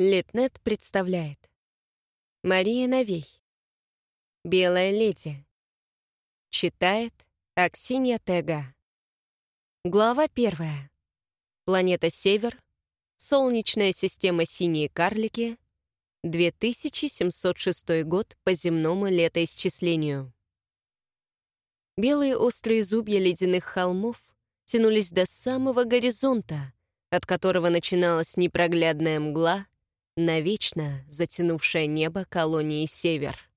Литнет представляет. Мария Новей. Белая леди. Читает Аксинья Тега. Глава первая. Планета Север. Солнечная система Синие карлики. 2706 год по земному летоисчислению. Белые острые зубья ледяных холмов тянулись до самого горизонта, от которого начиналась непроглядная мгла — навечно затянувшее небо колонии «Север».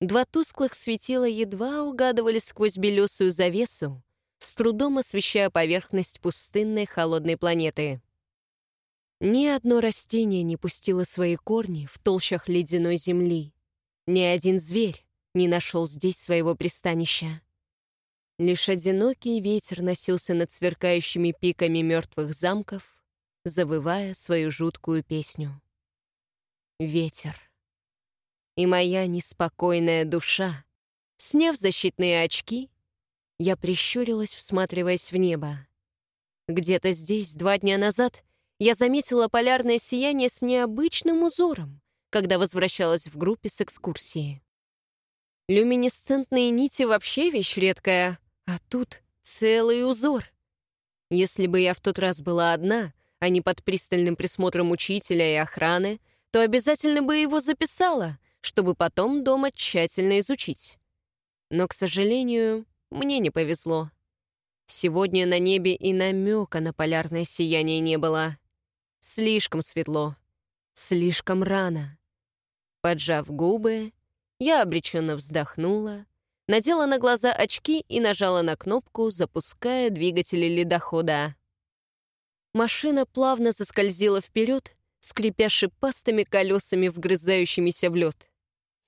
Два тусклых светила едва угадывались сквозь белесую завесу, с трудом освещая поверхность пустынной холодной планеты. Ни одно растение не пустило свои корни в толщах ледяной земли. Ни один зверь не нашел здесь своего пристанища. Лишь одинокий ветер носился над сверкающими пиками мертвых замков, завывая свою жуткую песню. Ветер. И моя неспокойная душа, сняв защитные очки, я прищурилась, всматриваясь в небо. Где-то здесь, два дня назад, я заметила полярное сияние с необычным узором, когда возвращалась в группе с экскурсии. Люминесцентные нити вообще вещь редкая, а тут целый узор. Если бы я в тот раз была одна, а не под пристальным присмотром учителя и охраны, то обязательно бы его записала, чтобы потом дома тщательно изучить. Но, к сожалению, мне не повезло. Сегодня на небе и намека на полярное сияние не было. Слишком светло, слишком рано. Поджав губы, я обреченно вздохнула, надела на глаза очки и нажала на кнопку, запуская двигатели ледохода. Машина плавно заскользила вперед, скрипя шипастыми колесами, вгрызающимися в лед.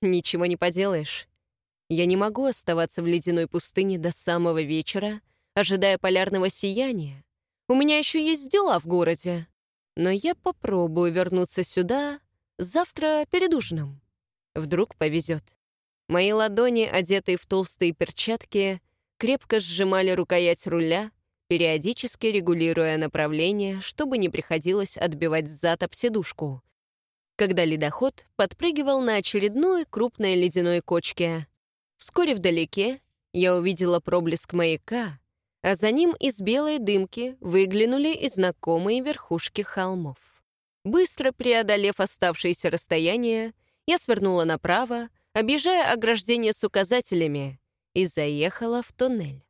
Ничего не поделаешь. Я не могу оставаться в ледяной пустыне до самого вечера, ожидая полярного сияния. У меня еще есть дела в городе. Но я попробую вернуться сюда завтра перед ужином. Вдруг повезет. Мои ладони, одетые в толстые перчатки, крепко сжимали рукоять руля, периодически регулируя направление, чтобы не приходилось отбивать зад об сидушку, когда ледоход подпрыгивал на очередной крупной ледяной кочке. Вскоре вдалеке я увидела проблеск маяка, а за ним из белой дымки выглянули и знакомые верхушки холмов. Быстро преодолев оставшееся расстояние, я свернула направо, объезжая ограждение с указателями, и заехала в туннель.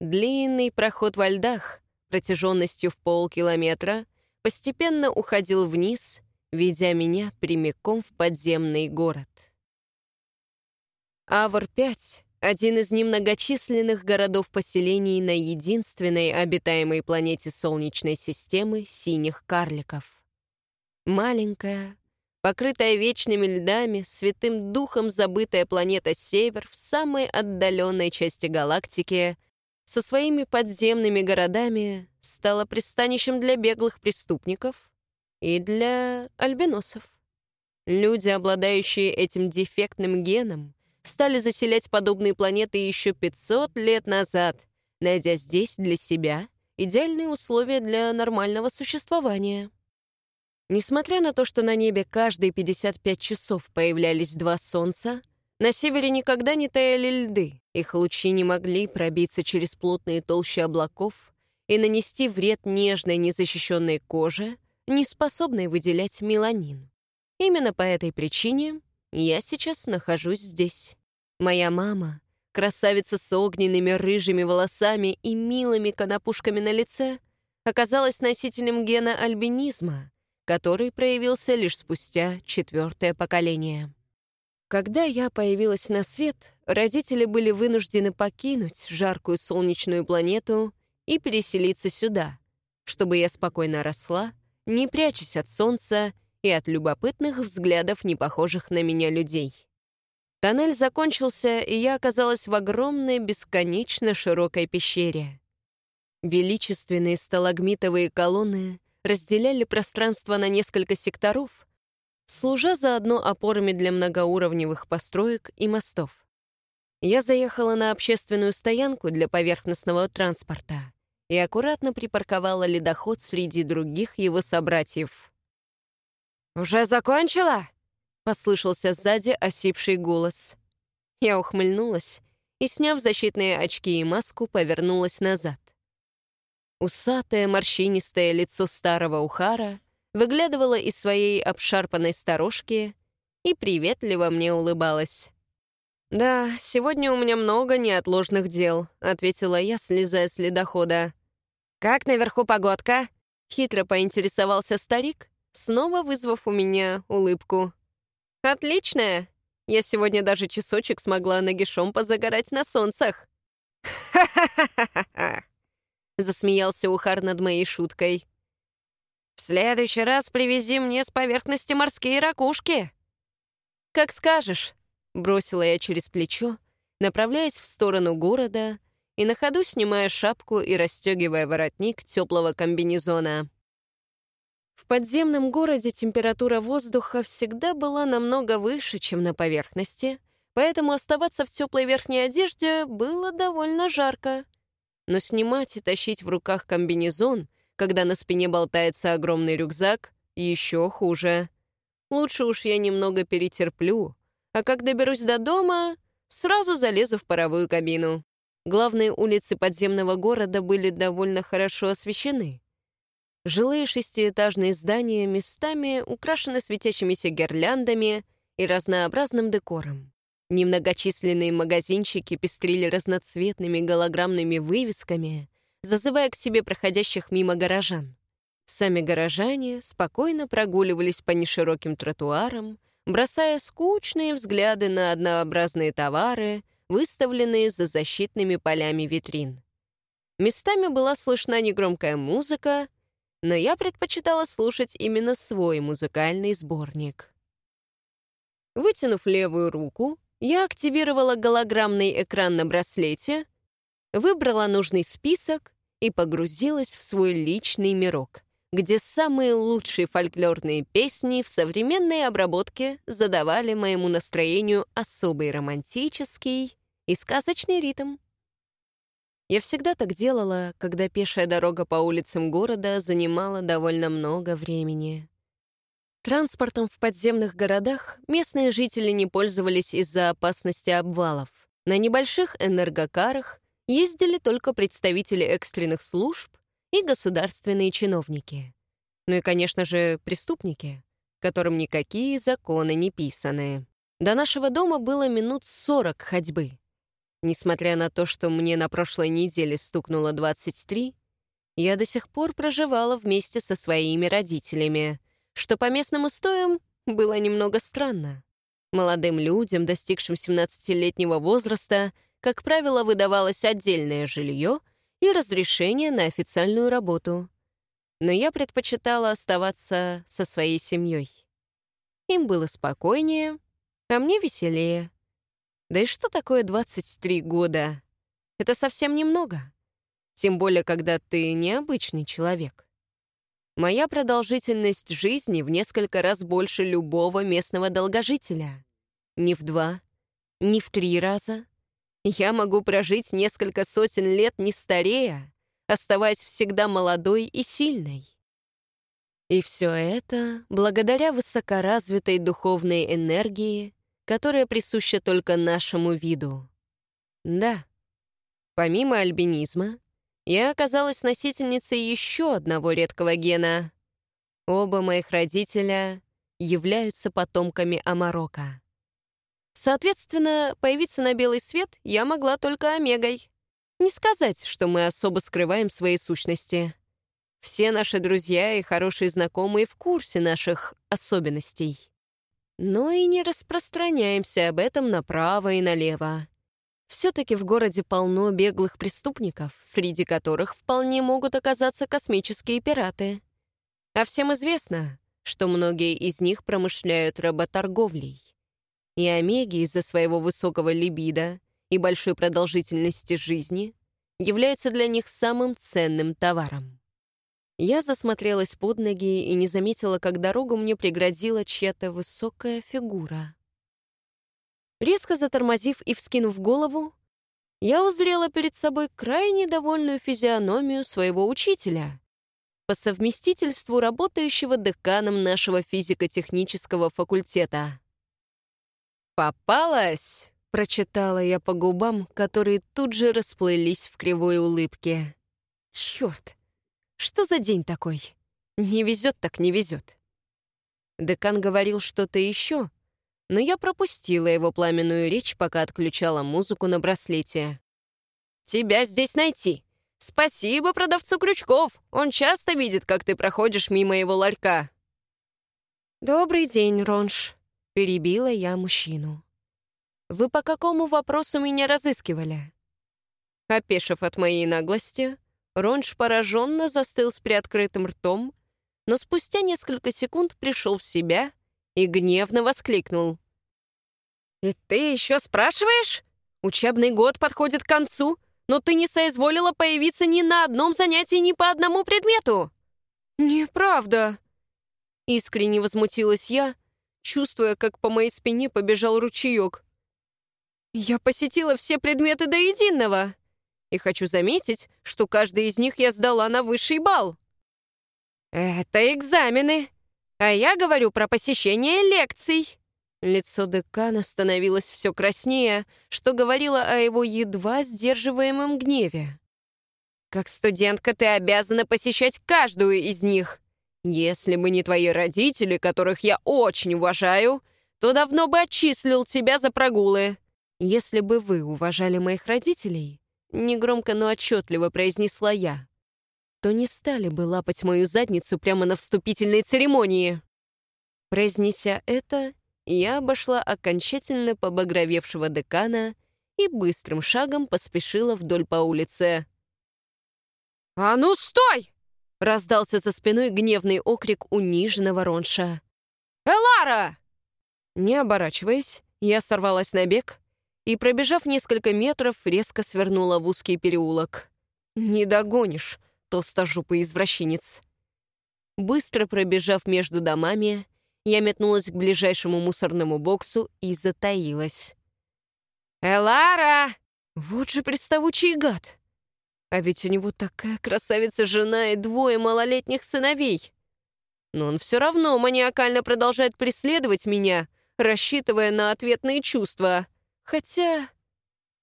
Длинный проход во льдах, протяженностью в полкилометра, постепенно уходил вниз, ведя меня прямиком в подземный город. Авр-5 — один из немногочисленных городов-поселений на единственной обитаемой планете Солнечной системы синих карликов. Маленькая, покрытая вечными льдами, святым духом забытая планета Север в самой отдаленной части галактики со своими подземными городами стала пристанищем для беглых преступников и для альбиносов. Люди, обладающие этим дефектным геном, стали заселять подобные планеты еще 500 лет назад, найдя здесь для себя идеальные условия для нормального существования. Несмотря на то, что на небе каждые 55 часов появлялись два солнца, на севере никогда не таяли льды, их лучи не могли пробиться через плотные толщи облаков и нанести вред нежной незащищенной коже, не способной выделять меланин. Именно по этой причине я сейчас нахожусь здесь. Моя мама, красавица с огненными рыжими волосами и милыми конопушками на лице, оказалась носителем гена альбинизма, который проявился лишь спустя четвертое поколение. Когда я появилась на свет, родители были вынуждены покинуть жаркую солнечную планету и переселиться сюда, чтобы я спокойно росла, не прячась от солнца и от любопытных взглядов непохожих на меня людей. Тоннель закончился, и я оказалась в огромной, бесконечно широкой пещере. Величественные сталагмитовые колонны разделяли пространство на несколько секторов, служа заодно опорами для многоуровневых построек и мостов. Я заехала на общественную стоянку для поверхностного транспорта и аккуратно припарковала ледоход среди других его собратьев. «Уже закончила?» — послышался сзади осипший голос. Я ухмыльнулась и, сняв защитные очки и маску, повернулась назад. Усатое морщинистое лицо старого ухара выглядывало из своей обшарпанной сторожки и приветливо мне улыбалась. «Да, сегодня у меня много неотложных дел», — ответила я, слезая с ледохода. «Как наверху погодка?» — хитро поинтересовался старик, снова вызвав у меня улыбку. «Отличная! Я сегодня даже часочек смогла нагишом позагорать на солнцах». «Ха-ха-ха-ха-ха!» — засмеялся Ухар над моей шуткой. «В следующий раз привези мне с поверхности морские ракушки». «Как скажешь», — бросила я через плечо, направляясь в сторону города и на ходу снимая шапку и расстегивая воротник теплого комбинезона. В подземном городе температура воздуха всегда была намного выше, чем на поверхности, поэтому оставаться в теплой верхней одежде было довольно жарко. Но снимать и тащить в руках комбинезон, когда на спине болтается огромный рюкзак, еще хуже. Лучше уж я немного перетерплю, а как доберусь до дома, сразу залезу в паровую кабину. Главные улицы подземного города были довольно хорошо освещены. Жилые шестиэтажные здания местами украшены светящимися гирляндами и разнообразным декором. Немногочисленные магазинчики пестрили разноцветными голограммными вывесками, зазывая к себе проходящих мимо горожан. Сами горожане спокойно прогуливались по нешироким тротуарам, бросая скучные взгляды на однообразные товары, выставленные за защитными полями витрин. Местами была слышна негромкая музыка, но я предпочитала слушать именно свой музыкальный сборник. Вытянув левую руку, я активировала голограммный экран на браслете, выбрала нужный список и погрузилась в свой личный мирок, где самые лучшие фольклорные песни в современной обработке задавали моему настроению особый романтический и сказочный ритм. Я всегда так делала, когда пешая дорога по улицам города занимала довольно много времени. Транспортом в подземных городах местные жители не пользовались из-за опасности обвалов. На небольших энергокарах ездили только представители экстренных служб и государственные чиновники. Ну и, конечно же, преступники, которым никакие законы не писаны. До нашего дома было минут сорок ходьбы. Несмотря на то, что мне на прошлой неделе стукнуло 23, я до сих пор проживала вместе со своими родителями, что по местным устоям было немного странно. Молодым людям, достигшим 17-летнего возраста, как правило, выдавалось отдельное жилье и разрешение на официальную работу. Но я предпочитала оставаться со своей семьей. Им было спокойнее, а мне веселее. Да и что такое 23 года? Это совсем немного. Тем более, когда ты необычный человек. Моя продолжительность жизни в несколько раз больше любого местного долгожителя. Не в два, не в три раза. Я могу прожить несколько сотен лет не старея, оставаясь всегда молодой и сильной. И все это благодаря высокоразвитой духовной энергии, которая присуща только нашему виду. Да, помимо альбинизма, я оказалась носительницей еще одного редкого гена. Оба моих родителя являются потомками Амарока. Соответственно, появиться на белый свет я могла только Омегой. Не сказать, что мы особо скрываем свои сущности. Все наши друзья и хорошие знакомые в курсе наших особенностей но и не распространяемся об этом направо и налево. Все-таки в городе полно беглых преступников, среди которых вполне могут оказаться космические пираты. А всем известно, что многие из них промышляют работорговлей. И омеги из-за своего высокого либидо и большой продолжительности жизни являются для них самым ценным товаром. Я засмотрелась под ноги и не заметила, как дорогу мне преградила чья-то высокая фигура. Резко затормозив и вскинув голову, я узрела перед собой крайне довольную физиономию своего учителя. по совместительству работающего деканом нашего физико-технического факультета. «Попалась!» — прочитала я по губам, которые тут же расплылись в кривой улыбке. «Черт! Что за день такой? Не везет так не везет!» Декан говорил что-то еще, но я пропустила его пламенную речь, пока отключала музыку на браслете. «Тебя здесь найти! Спасибо продавцу крючков! Он часто видит, как ты проходишь мимо его ларька!» «Добрый день, Ронш!» — перебила я мужчину. «Вы по какому вопросу меня разыскивали?» Опешив от моей наглости, Ронш пораженно застыл с приоткрытым ртом, но спустя несколько секунд пришел в себя и гневно воскликнул. «И ты еще спрашиваешь? Учебный год подходит к концу, но ты не соизволила появиться ни на одном занятии ни по одному предмету!» «Неправда!» Искренне возмутилась я, чувствуя, как по моей спине побежал ручеек. «Я посетила все предметы до единого, и хочу заметить, что каждый из них я сдала на высший балл». «Это экзамены, а я говорю про посещение лекций». Лицо декана становилось все краснее, что говорило о его едва сдерживаемом гневе. «Как студентка ты обязана посещать каждую из них. Если бы не твои родители, которых я очень уважаю, то давно бы отчислил тебя за прогулы. Если бы вы уважали моих родителей, негромко, но отчетливо произнесла я, то не стали бы лапать мою задницу прямо на вступительной церемонии». Произнеся это, я обошла окончательно побагровевшего декана и быстрым шагом поспешила вдоль по улице. «А ну, стой!» — раздался за спиной гневный окрик униженного Ронша. «Элара!» Не оборачиваясь, я сорвалась на бег и, пробежав несколько метров, резко свернула в узкий переулок. «Не догонишь, толстожопый извращенец!» Быстро пробежав между домами, я метнулась к ближайшему мусорному боксу и затаилась. «Элара!» Вот же приставучий гад! А ведь у него такая красавица-жена и двое малолетних сыновей. Но он все равно маниакально продолжает преследовать меня, рассчитывая на ответные чувства. Хотя,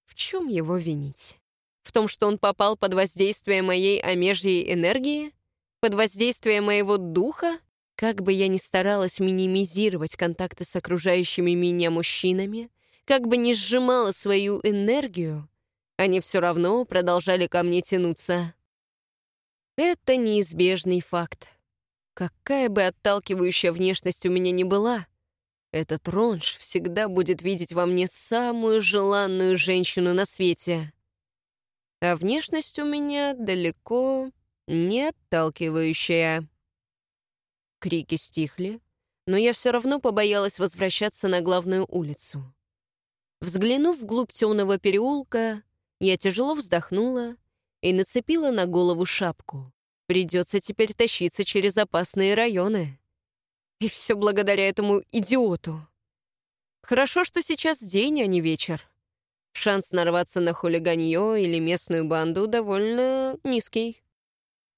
в чем его винить? В том, что он попал под воздействие моей омежьей энергии? Под воздействие моего духа? Как бы я ни старалась минимизировать контакты с окружающими меня мужчинами, как бы ни сжимала свою энергию, они все равно продолжали ко мне тянуться. Это неизбежный факт. Какая бы отталкивающая внешность у меня ни была, этот ронж всегда будет видеть во мне самую желанную женщину на свете. А внешность у меня далеко не отталкивающая. Крики стихли, но я все равно побоялась возвращаться на главную улицу. Взглянув вглубь темного переулка, я тяжело вздохнула и нацепила на голову шапку. Придется теперь тащиться через опасные районы. И все благодаря этому идиоту. Хорошо, что сейчас день, а не вечер. Шанс нарваться на хулиганье или местную банду довольно низкий.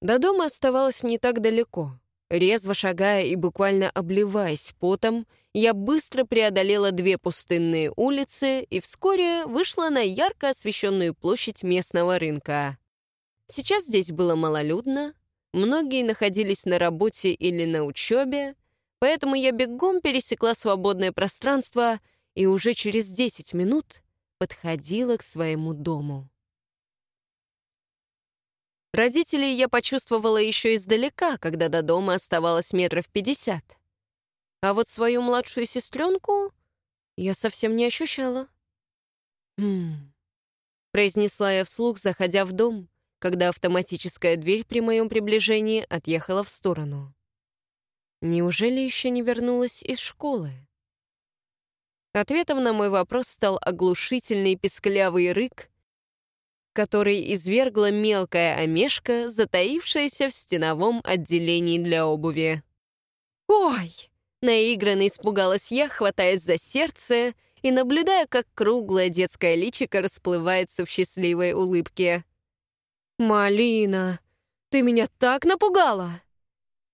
До дома оставалось не так далеко. Резво шагая и буквально обливаясь потом, я быстро преодолела две пустынные улицы и вскоре вышла на ярко освещенную площадь местного рынка. Сейчас здесь было малолюдно, многие находились на работе или на учебе, поэтому я бегом пересекла свободное пространство и уже через 10 минут подходила к своему дому. Родителей я почувствовала еще издалека, когда до дома оставалось метров пятьдесят. А вот свою младшую сестренку я совсем не ощущала. «Хм...» — произнесла я вслух, заходя в дом, когда автоматическая дверь при моем приближении отъехала в сторону. Неужели еще не вернулась из школы? Ответом на мой вопрос стал оглушительный песклявый рык, который извергла мелкая омешка, затаившаяся в стеновом отделении для обуви. «Ой!» — наигранно испугалась я, хватаясь за сердце и наблюдая, как круглое детское личико расплывается в счастливой улыбке. «Малина, Ты меня так напугала!»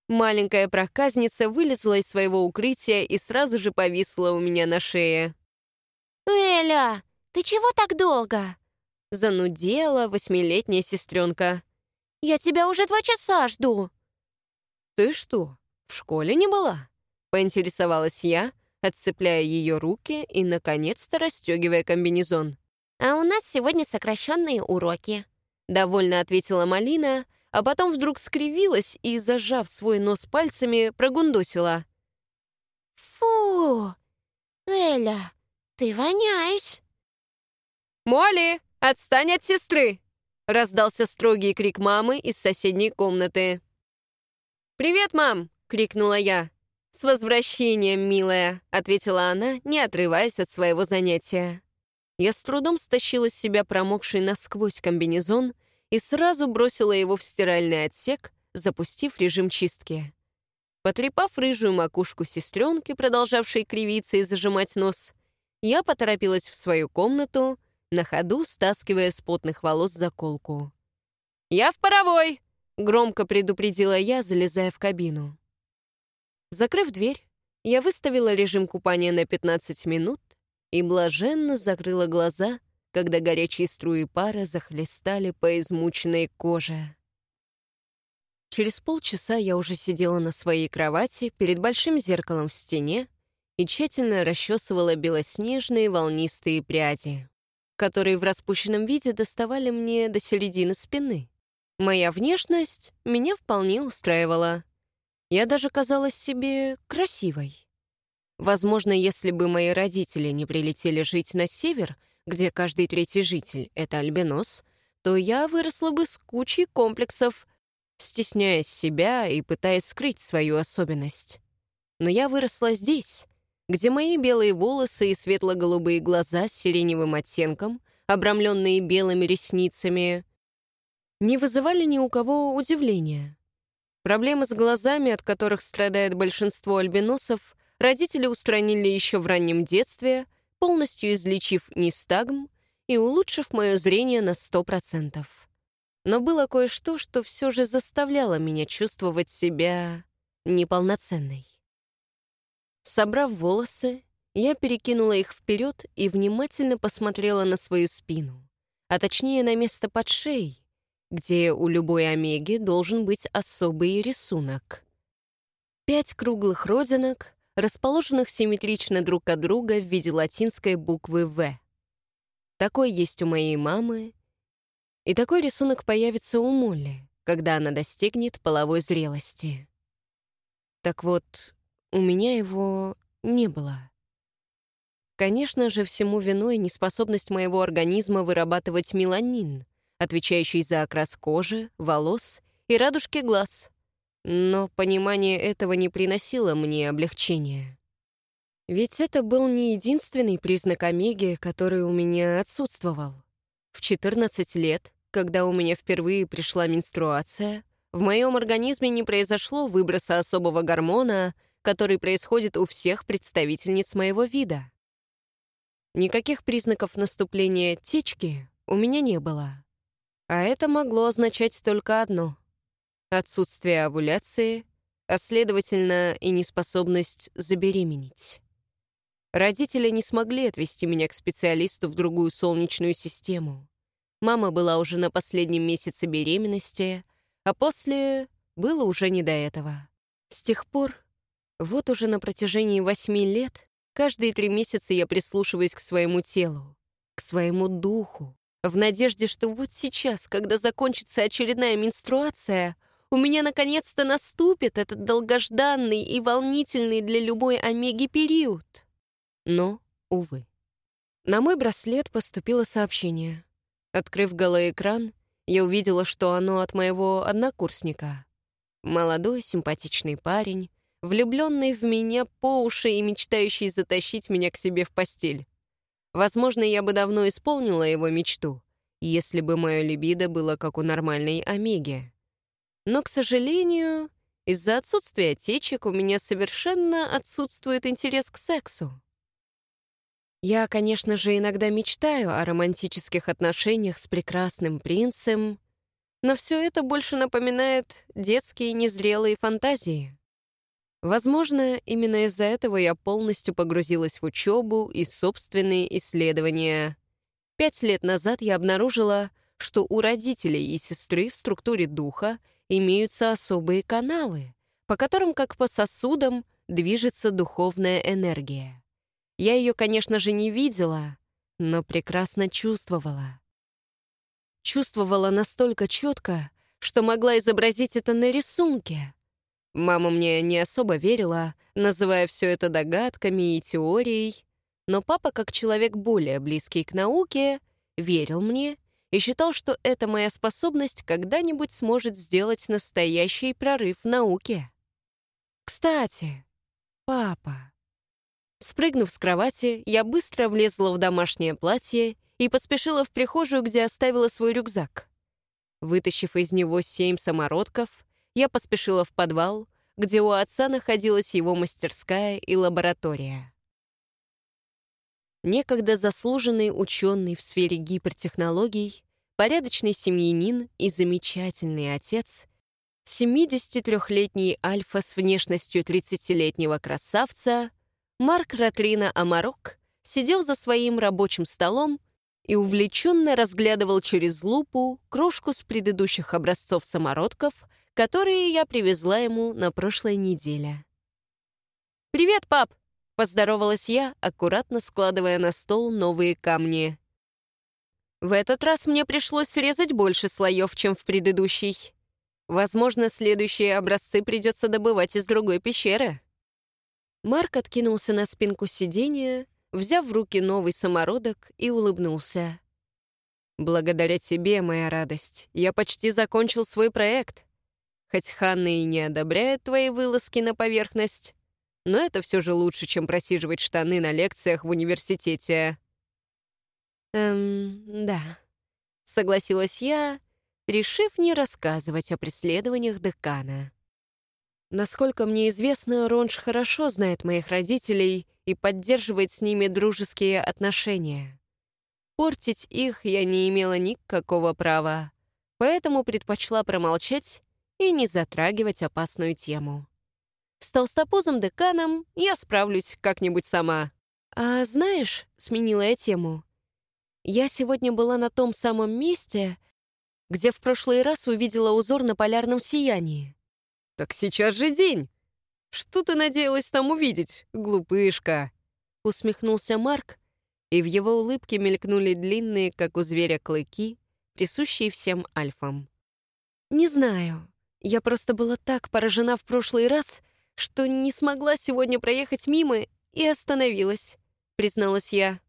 Маленькая проказница вылезла из своего укрытия и сразу же повисла у меня на шее. «Эля, ты чего так долго?» Занудела восьмилетняя сестренка. «Я тебя уже два часа жду». «Ты что, в школе не была?» Поинтересовалась я, отцепляя ее руки и, наконец-то, расстегивая комбинезон. «А у нас сегодня сокращенные уроки», — довольно ответила Малина, а потом вдруг скривилась и, зажав свой нос пальцами, прогундосила. «Фу! Эля, ты воняешь!» «Молли, отстань от сестры!» — раздался строгий крик мамы из соседней комнаты. «Привет, мам!» — крикнула я. «С возвращением, милая!» — ответила она, не отрываясь от своего занятия. Я с трудом стащила с себя промокший насквозь комбинезон и сразу бросила его в стиральный отсек, запустив режим чистки. Потрепав рыжую макушку сестренки, продолжавшей кривиться и зажимать нос, я поторопилась в свою комнату, на ходу стаскивая с потных волос заколку. «Я в паровой!» — громко предупредила я, залезая в кабину. Закрыв дверь, я выставила режим купания на 15 минут и блаженно закрыла глаза — когда горячие струи пара захлестали по измученной коже. Через полчаса я уже сидела на своей кровати перед большим зеркалом в стене и тщательно расчесывала белоснежные волнистые пряди, которые в распущенном виде доставали мне до середины спины. Моя внешность меня вполне устраивала. Я даже казалась себе красивой. Возможно, если бы мои родители не прилетели жить на север — где каждый третий житель — это альбинос, то я выросла бы с кучей комплексов, стесняясь себя и пытаясь скрыть свою особенность. Но я выросла здесь, где мои белые волосы и светло-голубые глаза с сиреневым оттенком, обрамленные белыми ресницами, не вызывали ни у кого удивления. Проблемы с глазами, от которых страдает большинство альбиносов, родители устранили еще в раннем детстве — полностью излечив нистагм и улучшив мое зрение на 100%. Но было кое-что, что все же заставляло меня чувствовать себя неполноценной. Собрав волосы, я перекинула их вперед и внимательно посмотрела на свою спину, а точнее на место под шеей, где у любой омеги должен быть особый рисунок. Пять круглых родинок, расположенных симметрично друг от друга в виде латинской буквы «В». Такой есть у моей мамы, и такой рисунок появится у Молли, когда она достигнет половой зрелости. Так вот, у меня его не было. Конечно же, всему виной неспособность моего организма вырабатывать меланин, отвечающий за окрас кожи, волос и радужки глаз. Но понимание этого не приносило мне облегчения. Ведь это был не единственный признак омеги, который у меня отсутствовал. В 14 лет, когда у меня впервые пришла менструация, в моем организме не произошло выброса особого гормона, который происходит у всех представительниц моего вида. Никаких признаков наступления течки у меня не было. А это могло означать только одно — отсутствие овуляции, а следовательно и неспособность забеременеть. Родители не смогли отвести меня к специалисту в другую солнечную систему. Мама была уже на последнем месяце беременности, а после было уже не до этого. С тех пор, вот уже на протяжении восьми лет, каждые три месяца я прислушиваюсь к своему телу, к своему духу, в надежде, что вот сейчас, когда закончится очередная менструация — у меня наконец-то наступит этот долгожданный и волнительный для любой Омеги период. Но, увы. На мой браслет поступило сообщение. Открыв голоэкран, я увидела, что оно от моего однокурсника. Молодой, симпатичный парень, влюбленный в меня по уши и мечтающий затащить меня к себе в постель. Возможно, я бы давно исполнила его мечту, если бы мое либидо было как у нормальной Омеги. Но, к сожалению, из-за отсутствия течек у меня совершенно отсутствует интерес к сексу. Я, конечно же, иногда мечтаю о романтических отношениях с прекрасным принцем, Но все это больше напоминает детские незрелые фантазии. Возможно, именно из-за этого я полностью погрузилась в учебу и собственные исследования. Пять лет назад я обнаружила, что у родителей и сестры в структуре духа имеются особые каналы, по которым, как по сосудам, движется духовная энергия. Я ее, конечно же, не видела, но прекрасно чувствовала. Чувствовала настолько четко, что могла изобразить это на рисунке. Мама мне не особо верила, называя все это догадками и теорией, но папа, как человек более близкий к науке, верил мне и считал, что эта моя способность когда-нибудь сможет сделать настоящий прорыв в науке. Кстати, папа. Спрыгнув с кровати, я быстро влезла в домашнее платье и поспешила в прихожую, где оставила свой рюкзак. Вытащив из него семь самородков, я поспешила в подвал, где у отца находилась его мастерская и лаборатория. Некогда заслуженный ученый в сфере гипертехнологий, порядочный семьянин и замечательный отец, 73-летний альфа с внешностью 30-летнего красавца, Марк Ратрина Амарок сидел за своим рабочим столом и увлеченно разглядывал через лупу крошку с предыдущих образцов самородков, которые я привезла ему на прошлой неделе. «Привет, пап!» — поздоровалась я, аккуратно складывая на стол новые камни. В этот раз мне пришлось срезать больше слоев, чем в предыдущий. Возможно, следующие образцы придется добывать из другой пещеры. Марк откинулся на спинку сиденья, взяв в руки новый самородок и улыбнулся. «Благодаря тебе, моя радость, я почти закончил свой проект. Хоть Ханна и не одобряет твои вылазки на поверхность, но это все же лучше, чем просиживать штаны на лекциях в университете». «Эм, да», — согласилась я, решив не рассказывать о преследованиях декана. Насколько мне известно, Ронж хорошо знает моих родителей и поддерживает с ними дружеские отношения. Портить их я не имела никакого права, поэтому предпочла промолчать и не затрагивать опасную тему. С толстопузым деканом я справлюсь как-нибудь сама. «А знаешь», — сменила я тему, «я сегодня была на том самом месте, где в прошлый раз увидела узор на полярном сиянии». «Так сейчас же день! Что ты надеялась там увидеть, глупышка?» Усмехнулся Марк, и в его улыбке мелькнули длинные, как у зверя, клыки, присущие всем альфам. «Не знаю. Я просто была так поражена в прошлый раз, что не смогла сегодня проехать мимо и остановилась», — призналась я.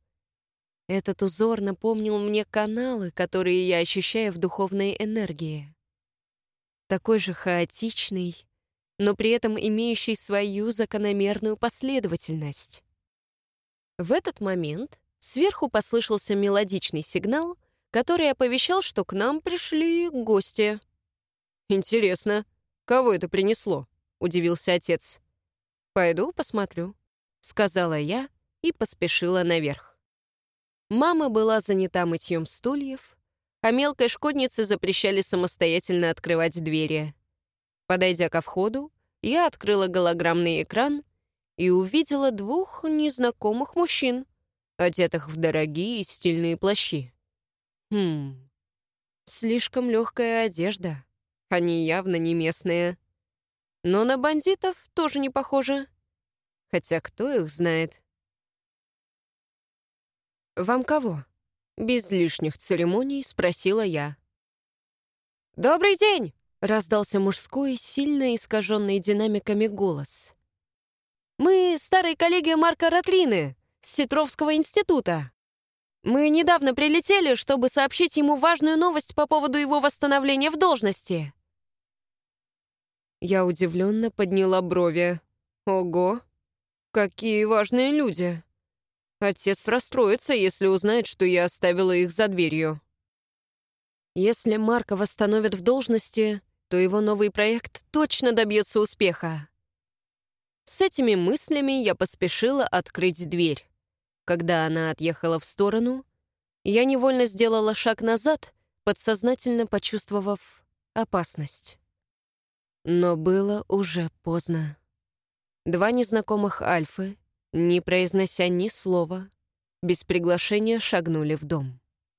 Этот узор напомнил мне каналы, которые я ощущаю в духовной энергии. Такой же хаотичный, но при этом имеющий свою закономерную последовательность. В этот момент сверху послышался мелодичный сигнал, который оповещал, что к нам пришли гости. «Интересно, кого это принесло?» — удивился отец. «Пойду посмотрю», — сказала я и поспешила наверх. Мама была занята мытьем стульев, а мелкой шкоднице запрещали самостоятельно открывать двери. Подойдя ко входу, я открыла голограммный экран и увидела двух незнакомых мужчин, одетых в дорогие стильные плащи. Хм, слишком легкая одежда. Они явно не местные. Но на бандитов тоже не похоже. Хотя кто их знает? «Вам кого?» Без лишних церемоний спросила я. «Добрый день!» — раздался мужской, сильно искаженный динамиками голос. Мы старые коллеги Марка Ратрины с Ситровского института. Мы недавно прилетели, чтобы сообщить ему важную новость по поводу его восстановления в должности». Я удивленно подняла брови. «Ого, какие важные люди!» Отец расстроится, если узнает, что я оставила их за дверью. Если Марка восстановят в должности, то его новый проект точно добьется успеха. С этими мыслями я поспешила открыть дверь. Когда она отъехала в сторону, я невольно сделала шаг назад, подсознательно почувствовав опасность. Но было уже поздно. Два незнакомых альфы, не произнося ни слова, без приглашения шагнули в дом.